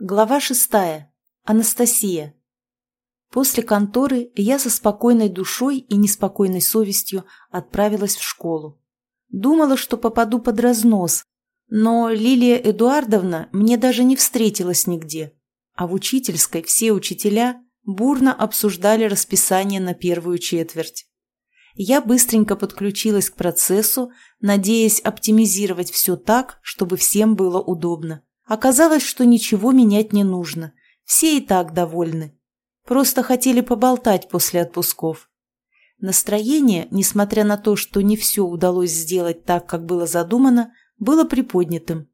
Глава шестая. Анастасия. После конторы я со спокойной душой и неспокойной совестью отправилась в школу. Думала, что попаду под разнос, но Лилия Эдуардовна мне даже не встретилась нигде, а в учительской все учителя бурно обсуждали расписание на первую четверть. Я быстренько подключилась к процессу, надеясь оптимизировать все так, чтобы всем было удобно. Оказалось, что ничего менять не нужно. Все и так довольны. Просто хотели поболтать после отпусков. Настроение, несмотря на то, что не все удалось сделать так, как было задумано, было приподнятым.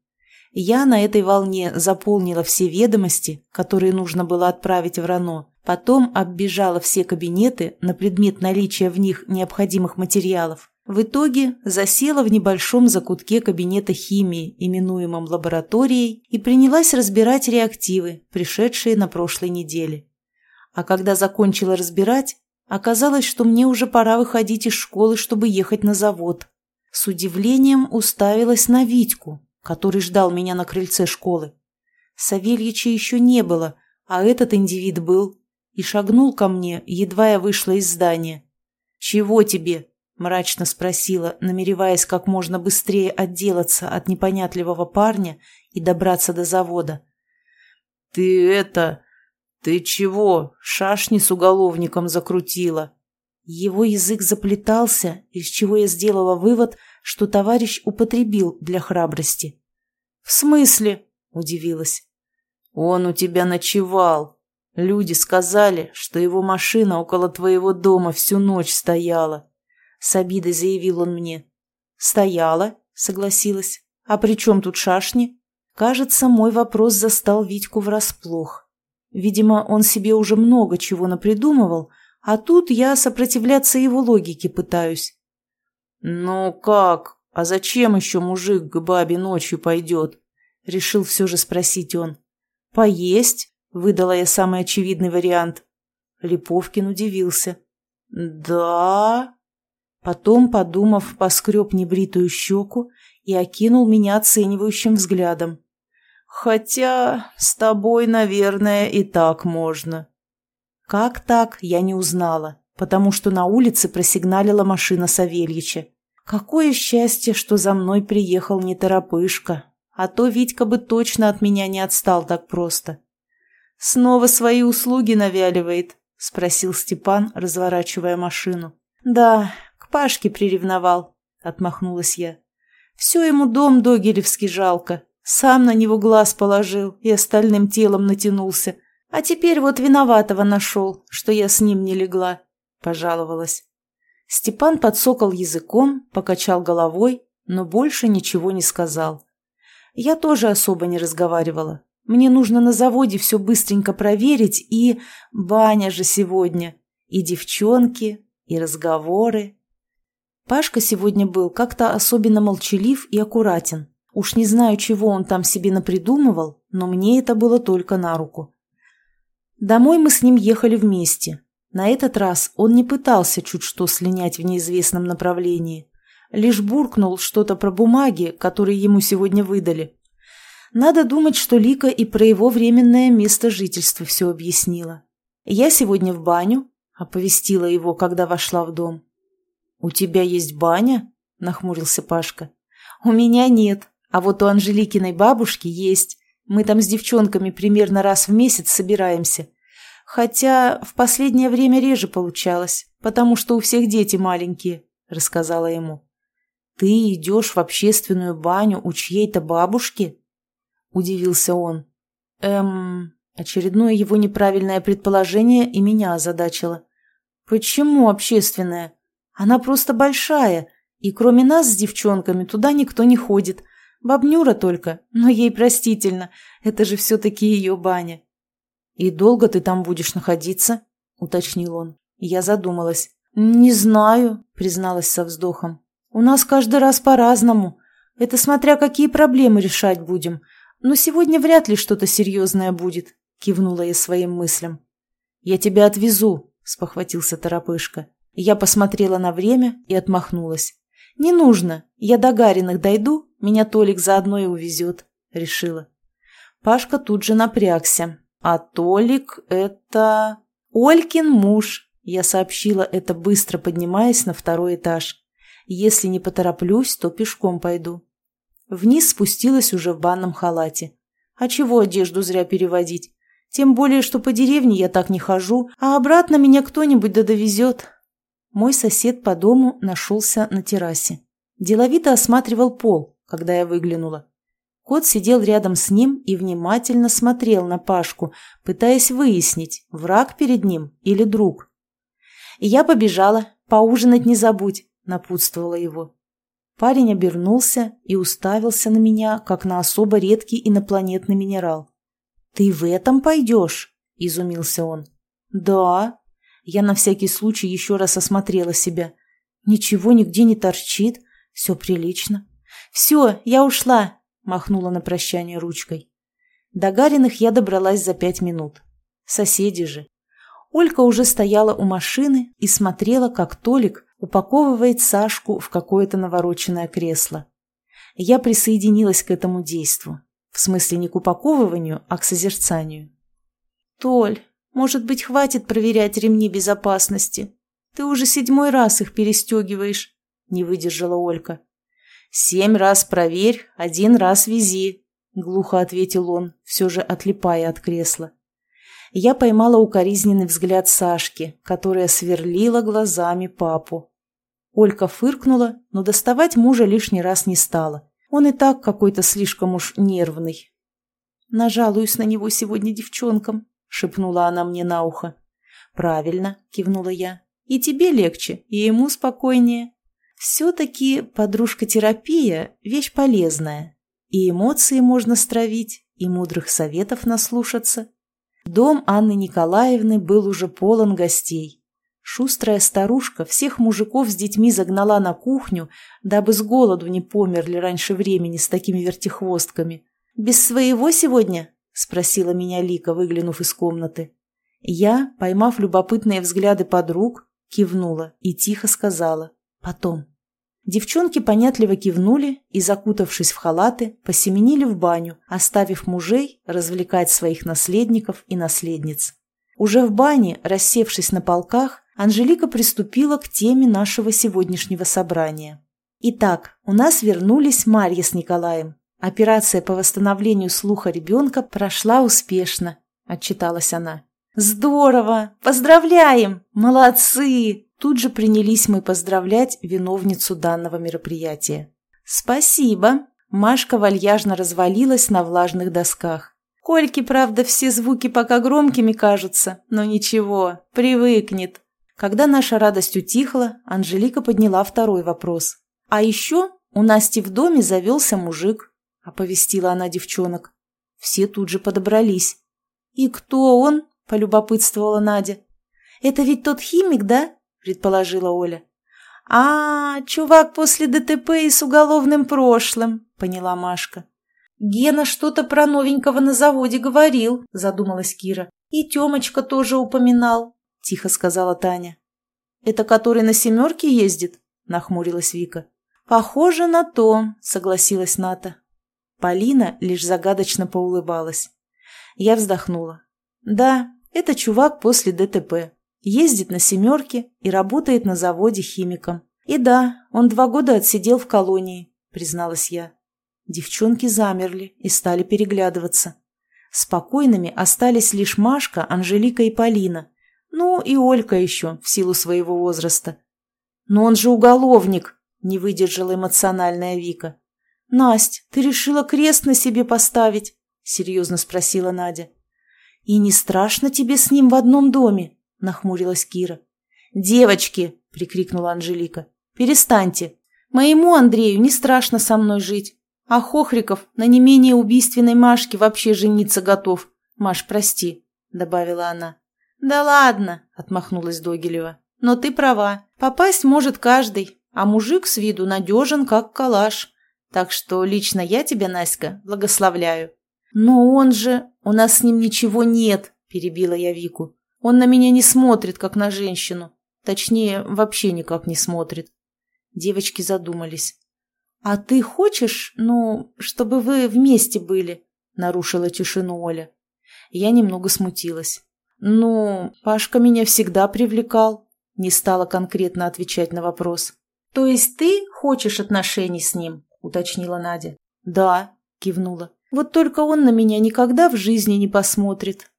Я на этой волне заполнила все ведомости, которые нужно было отправить в РАНО, потом оббежала все кабинеты на предмет наличия в них необходимых материалов в итоге засела в небольшом закутке кабинета химии, именуемом лабораторией, и принялась разбирать реактивы, пришедшие на прошлой неделе. А когда закончила разбирать, оказалось, что мне уже пора выходить из школы, чтобы ехать на завод. С удивлением уставилась на Витьку, который ждал меня на крыльце школы. Савельича еще не было, а этот индивид был, и шагнул ко мне, едва я вышла из здания. «Чего тебе?» — мрачно спросила, намереваясь как можно быстрее отделаться от непонятливого парня и добраться до завода. «Ты это... Ты чего? Шашни с уголовником закрутила?» Его язык заплетался, из чего я сделала вывод, что товарищ употребил для храбрости. «В смысле?» — удивилась. «Он у тебя ночевал. Люди сказали, что его машина около твоего дома всю ночь стояла. С обидой заявил он мне. «Стояла», — согласилась. «А при чем тут шашни?» Кажется, мой вопрос застал Витьку врасплох. Видимо, он себе уже много чего напридумывал, а тут я сопротивляться его логике пытаюсь. «Ну как? А зачем еще мужик к бабе ночью пойдет?» — решил все же спросить он. «Поесть?» — выдала я самый очевидный вариант. Липовкин удивился. «Да?» Потом, подумав, поскреб небритую щеку и окинул меня оценивающим взглядом. «Хотя с тобой, наверное, и так можно». Как так, я не узнала, потому что на улице просигналила машина Савельича. Какое счастье, что за мной приехал не торопышка, а то Витька бы точно от меня не отстал так просто. «Снова свои услуги навяливает?» — спросил Степан, разворачивая машину. «Да, Пашке приревновал, отмахнулась я. Все ему дом Догилевский жалко. Сам на него глаз положил и остальным телом натянулся. А теперь вот виноватого нашел, что я с ним не легла, пожаловалась. Степан подсокал языком, покачал головой, но больше ничего не сказал. Я тоже особо не разговаривала. Мне нужно на заводе все быстренько проверить, и... Баня же сегодня. И девчонки, и разговоры. Пашка сегодня был как-то особенно молчалив и аккуратен. Уж не знаю, чего он там себе напридумывал, но мне это было только на руку. Домой мы с ним ехали вместе. На этот раз он не пытался чуть что слинять в неизвестном направлении. Лишь буркнул что-то про бумаги, которые ему сегодня выдали. Надо думать, что Лика и про его временное место жительства все объяснила. «Я сегодня в баню», — оповестила его, когда вошла в дом. «У тебя есть баня?» – нахмурился Пашка. «У меня нет, а вот у Анжеликиной бабушки есть. Мы там с девчонками примерно раз в месяц собираемся. Хотя в последнее время реже получалось, потому что у всех дети маленькие», – рассказала ему. «Ты идешь в общественную баню у чьей-то бабушки?» – удивился он. «Эм...» Очередное его неправильное предположение и меня озадачило. «Почему общественная? Она просто большая, и кроме нас с девчонками туда никто не ходит. Бабнюра только, но ей простительно, это же все-таки ее баня. «И долго ты там будешь находиться?» — уточнил он. Я задумалась. «Не знаю», — призналась со вздохом. «У нас каждый раз по-разному. Это смотря какие проблемы решать будем. Но сегодня вряд ли что-то серьезное будет», — кивнула я своим мыслям. «Я тебя отвезу», — спохватился Торопышка. Я посмотрела на время и отмахнулась. «Не нужно. Я до Гариных дойду, меня Толик заодно и увезет», — решила. Пашка тут же напрягся. А Толик — это... Олькин муж. Я сообщила это быстро, поднимаясь на второй этаж. Если не потороплюсь, то пешком пойду. Вниз спустилась уже в банном халате. А чего одежду зря переводить? Тем более, что по деревне я так не хожу, а обратно меня кто-нибудь да довезет. Мой сосед по дому нашелся на террасе. Деловито осматривал пол, когда я выглянула. Кот сидел рядом с ним и внимательно смотрел на Пашку, пытаясь выяснить, враг перед ним или друг. Я побежала, поужинать не забудь, напутствовала его. Парень обернулся и уставился на меня, как на особо редкий инопланетный минерал. «Ты в этом пойдешь?» – изумился он. «Да». Я на всякий случай еще раз осмотрела себя. Ничего нигде не торчит, все прилично. «Все, я ушла», – махнула на прощание ручкой. До Гариных я добралась за пять минут. Соседи же. Олька уже стояла у машины и смотрела, как Толик упаковывает Сашку в какое-то навороченное кресло. Я присоединилась к этому действу. В смысле не к упаковыванию, а к созерцанию. «Толь, может быть, хватит проверять ремни безопасности? Ты уже седьмой раз их перестегиваешь», — не выдержала Олька. «Семь раз проверь, один раз вези», — глухо ответил он, все же отлипая от кресла я поймала укоризненный взгляд Сашки, которая сверлила глазами папу. Олька фыркнула, но доставать мужа лишний раз не стала. Он и так какой-то слишком уж нервный. «Нажалуюсь на него сегодня девчонкам», — шепнула она мне на ухо. «Правильно», — кивнула я. «И тебе легче, и ему спокойнее. Все-таки подружка-терапия — вещь полезная. И эмоции можно стравить, и мудрых советов наслушаться. Дом Анны Николаевны был уже полон гостей. Шустрая старушка всех мужиков с детьми загнала на кухню, дабы с голоду не померли раньше времени с такими вертихвостками. «Без своего сегодня?» – спросила меня Лика, выглянув из комнаты. Я, поймав любопытные взгляды подруг, кивнула и тихо сказала «потом». Девчонки понятливо кивнули и, закутавшись в халаты, посеменили в баню, оставив мужей развлекать своих наследников и наследниц. Уже в бане, рассевшись на полках, Анжелика приступила к теме нашего сегодняшнего собрания. Итак, у нас вернулись Марья с Николаем. Операция по восстановлению слуха ребенка прошла успешно, отчиталась она. Здорово! Поздравляем! Молодцы! Тут же принялись мы поздравлять виновницу данного мероприятия. «Спасибо!» Машка вальяжно развалилась на влажных досках. Кольке, правда, все звуки пока громкими кажутся, но ничего, привыкнет. Когда наша радость утихла, Анжелика подняла второй вопрос. «А еще у Насти в доме завелся мужик», — оповестила она девчонок. Все тут же подобрались. «И кто он?» — полюбопытствовала Надя. «Это ведь тот химик, да? предположила Оля. «А, чувак после ДТП и с уголовным прошлым», — поняла Машка. «Гена что-то про новенького на заводе говорил», — задумалась Кира. «И Темочка тоже упоминал», — тихо сказала Таня. «Это который на семерке ездит?» — нахмурилась Вика. «Похоже на то», — согласилась Ната. Полина лишь загадочно поулыбалась. Я вздохнула. «Да, это чувак после ДТП ездит на «семерке» и работает на заводе химиком. И да, он два года отсидел в колонии, призналась я. Девчонки замерли и стали переглядываться. Спокойными остались лишь Машка, Анжелика и Полина. Ну и Олька еще, в силу своего возраста. «Но он же уголовник!» – не выдержала эмоциональная Вика. «Насть, ты решила крест на себе поставить?» – серьезно спросила Надя. «И не страшно тебе с ним в одном доме?» – нахмурилась Кира. «Девочки!» – прикрикнула Анжелика. «Перестаньте! Моему Андрею не страшно со мной жить. А Хохриков на не менее убийственной Машке вообще жениться готов. Маш, прости», – добавила она. «Да ладно», – отмахнулась Догилева. «Но ты права. Попасть может каждый, а мужик с виду надежен, как калаш. Так что лично я тебя, Наська, благословляю». «Но он же... У нас с ним ничего нет», – перебила я Вику. Он на меня не смотрит, как на женщину. Точнее, вообще никак не смотрит. Девочки задумались. «А ты хочешь, ну, чтобы вы вместе были?» — нарушила тишину Оля. Я немного смутилась. «Ну, Пашка меня всегда привлекал», — не стала конкретно отвечать на вопрос. «То есть ты хочешь отношений с ним?» — уточнила Надя. «Да», — кивнула. «Вот только он на меня никогда в жизни не посмотрит».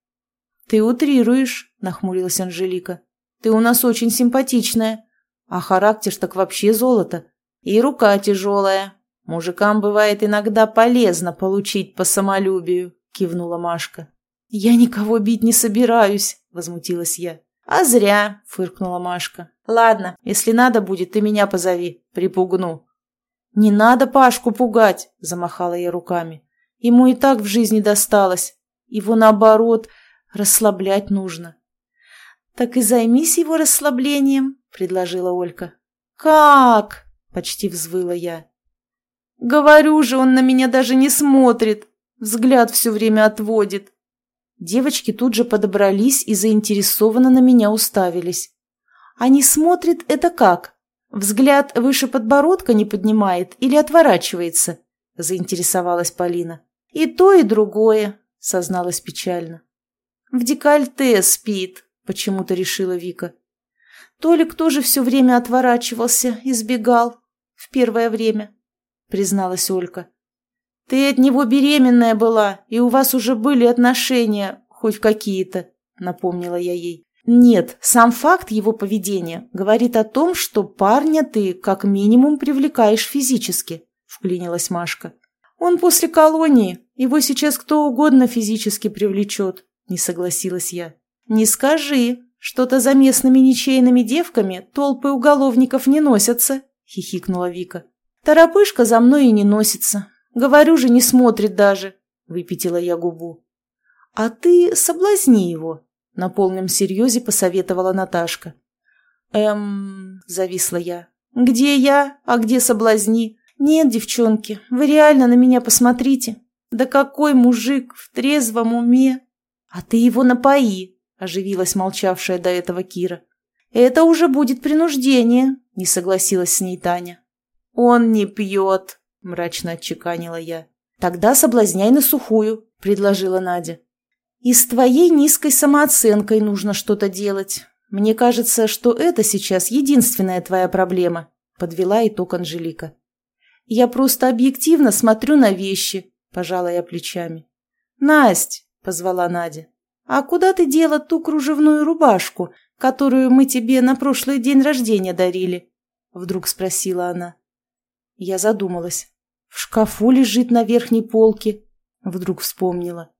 «Ты утрируешь», — нахмурилась Анжелика. «Ты у нас очень симпатичная. А характер так вообще золото. И рука тяжелая. Мужикам бывает иногда полезно получить по самолюбию», — кивнула Машка. «Я никого бить не собираюсь», — возмутилась я. «А зря», — фыркнула Машка. «Ладно, если надо будет, ты меня позови, припугну». «Не надо Пашку пугать», — замахала я руками. «Ему и так в жизни досталось. Его, наоборот, расслаблять нужно». «Так и займись его расслаблением», — предложила Олька. «Как?» — почти взвыла я. «Говорю же, он на меня даже не смотрит. Взгляд все время отводит. Девочки тут же подобрались и заинтересованно на меня уставились. Они смотрят это как? Взгляд выше подбородка не поднимает или отворачивается? Заинтересовалась Полина. И то, и другое, созналась печально. В декольте спит, почему-то решила Вика. Толик тоже все время отворачивался, избегал. В первое время, призналась Олька. «Ты от него беременная была, и у вас уже были отношения, хоть какие-то», — напомнила я ей. «Нет, сам факт его поведения говорит о том, что парня ты как минимум привлекаешь физически», — вклинилась Машка. «Он после колонии, его сейчас кто угодно физически привлечет», — не согласилась я. «Не скажи, что-то за местными ничейными девками толпы уголовников не носятся», — хихикнула Вика. «Торопышка за мной и не носится, Говорю же, не смотрит даже, — выпятила я губу. А ты соблазни его, — на полном серьезе посоветовала Наташка. Эм, — зависла я. Где я, а где соблазни? Нет, девчонки, вы реально на меня посмотрите. Да какой мужик в трезвом уме! А ты его напои, — оживилась молчавшая до этого Кира. Это уже будет принуждение, — не согласилась с ней Таня. Он не пьет, мрачно отчеканила я. «Тогда соблазняй на сухую», — предложила Надя. «И с твоей низкой самооценкой нужно что-то делать. Мне кажется, что это сейчас единственная твоя проблема», — подвела итог Анжелика. «Я просто объективно смотрю на вещи», — пожала я плечами. «Насть», — позвала Надя, — «а куда ты дела ту кружевную рубашку, которую мы тебе на прошлый день рождения дарили?» — вдруг спросила она. Я задумалась. В шкафу лежит на верхней полке. Вдруг вспомнила.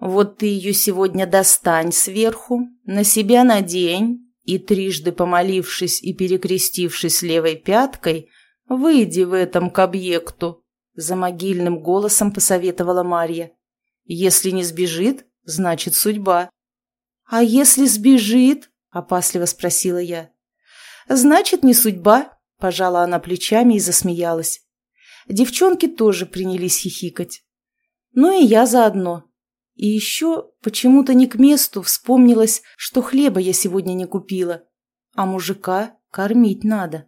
Вот ты ее сегодня достань сверху, на себя надень, и трижды помолившись и перекрестившись левой пяткой, выйди в этом к объекту, за могильным голосом посоветовала Марья. Если не сбежит, значит судьба. А если сбежит? опасливо спросила я. Значит, не судьба, пожала она плечами и засмеялась. Девчонки тоже принялись хихикать. Ну и я заодно. И еще почему-то не к месту вспомнилось, что хлеба я сегодня не купила, а мужика кормить надо.